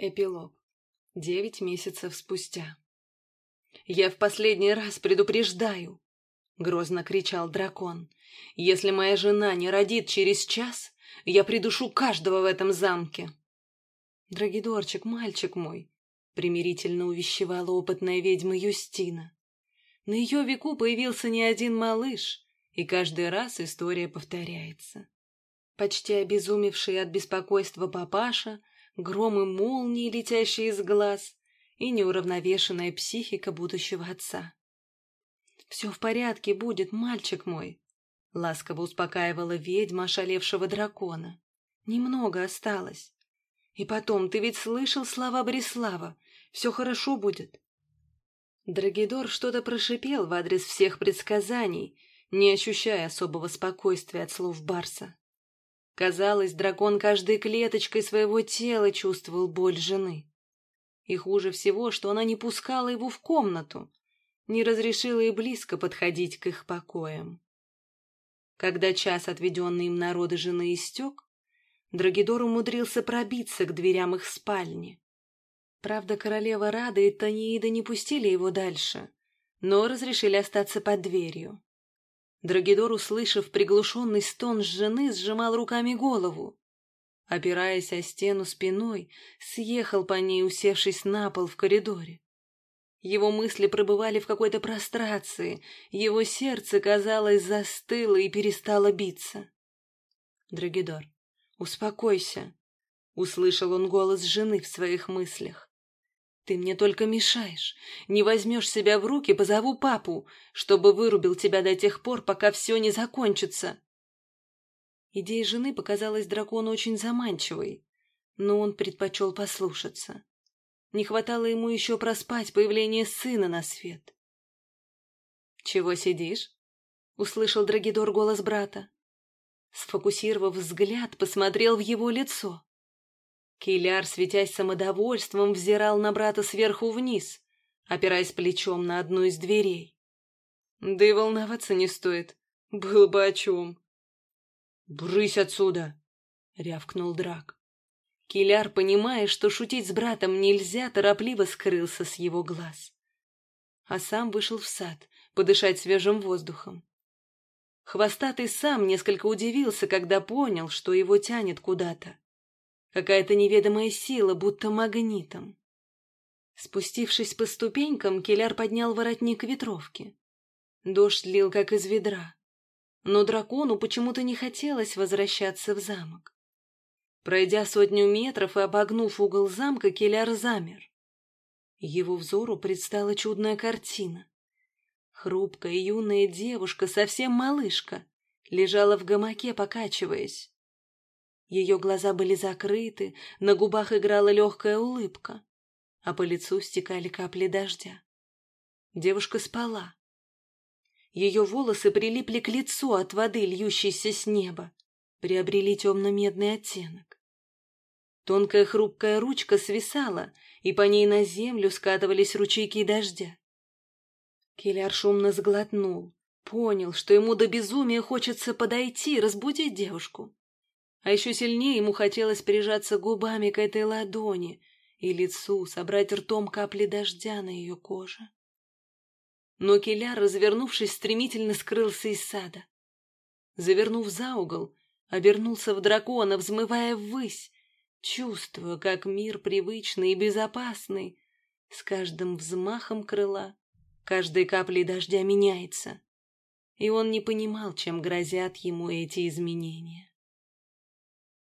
Эпилог. Девять месяцев спустя. «Я в последний раз предупреждаю!» — грозно кричал дракон. «Если моя жена не родит через час, я придушу каждого в этом замке!» «Драгидорчик, мальчик мой!» — примирительно увещевала опытная ведьма Юстина. На ее веку появился не один малыш, и каждый раз история повторяется. Почти обезумевший от беспокойства папаша — громы молнии, летящие из глаз, и неуравновешенная психика будущего отца. «Все в порядке будет, мальчик мой», — ласково успокаивала ведьма ошалевшего дракона. «Немного осталось. И потом, ты ведь слышал слова Борислава. Все хорошо будет». Драгидор что-то прошипел в адрес всех предсказаний, не ощущая особого спокойствия от слов Барса. Казалось, дракон каждой клеточкой своего тела чувствовал боль жены. И хуже всего, что она не пускала его в комнату, не разрешила и близко подходить к их покоям. Когда час, отведенный им на роды жены, истек, Драгидор умудрился пробиться к дверям их спальни. Правда, королева Рада и Таниида не пустили его дальше, но разрешили остаться под дверью. Драгидор, услышав приглушенный стон жены, сжимал руками голову. Опираясь о стену спиной, съехал по ней, усевшись на пол в коридоре. Его мысли пребывали в какой-то прострации, его сердце, казалось, застыло и перестало биться. «Драгидор, успокойся», — услышал он голос жены в своих мыслях. Ты мне только мешаешь. Не возьмешь себя в руки, позову папу, чтобы вырубил тебя до тех пор, пока все не закончится. Идея жены показалась дракону очень заманчивой, но он предпочел послушаться. Не хватало ему еще проспать появление сына на свет. «Чего сидишь?» — услышал Драгидор голос брата. Сфокусировав взгляд, посмотрел в его лицо. Киляр, светясь самодовольством, взирал на брата сверху вниз, опираясь плечом на одну из дверей. Да и волноваться не стоит. Было бы о чем. «Брысь отсюда!» — рявкнул Драк. Киляр, понимая, что шутить с братом нельзя, торопливо скрылся с его глаз. А сам вышел в сад, подышать свежим воздухом. Хвостатый сам несколько удивился, когда понял, что его тянет куда-то. Какая-то неведомая сила, будто магнитом. Спустившись по ступенькам, Келяр поднял воротник ветровки. Дождь лил, как из ведра. Но дракону почему-то не хотелось возвращаться в замок. Пройдя сотню метров и обогнув угол замка, Келяр замер. Его взору предстала чудная картина. Хрупкая юная девушка, совсем малышка, лежала в гамаке, покачиваясь. Ее глаза были закрыты, на губах играла легкая улыбка, а по лицу стекали капли дождя. Девушка спала. Ее волосы прилипли к лицу от воды, льющейся с неба, приобрели темно-медный оттенок. Тонкая хрупкая ручка свисала, и по ней на землю скатывались ручейки дождя. Киляр шумно сглотнул, понял, что ему до безумия хочется подойти, разбудить девушку. А еще сильнее ему хотелось прижаться губами к этой ладони и лицу, собрать ртом капли дождя на ее коже. Но Келяр, развернувшись, стремительно скрылся из сада. Завернув за угол, обернулся в дракона, взмывая ввысь, чувствуя, как мир привычный и безопасный с каждым взмахом крыла, каждой каплей дождя меняется. И он не понимал, чем грозят ему эти изменения.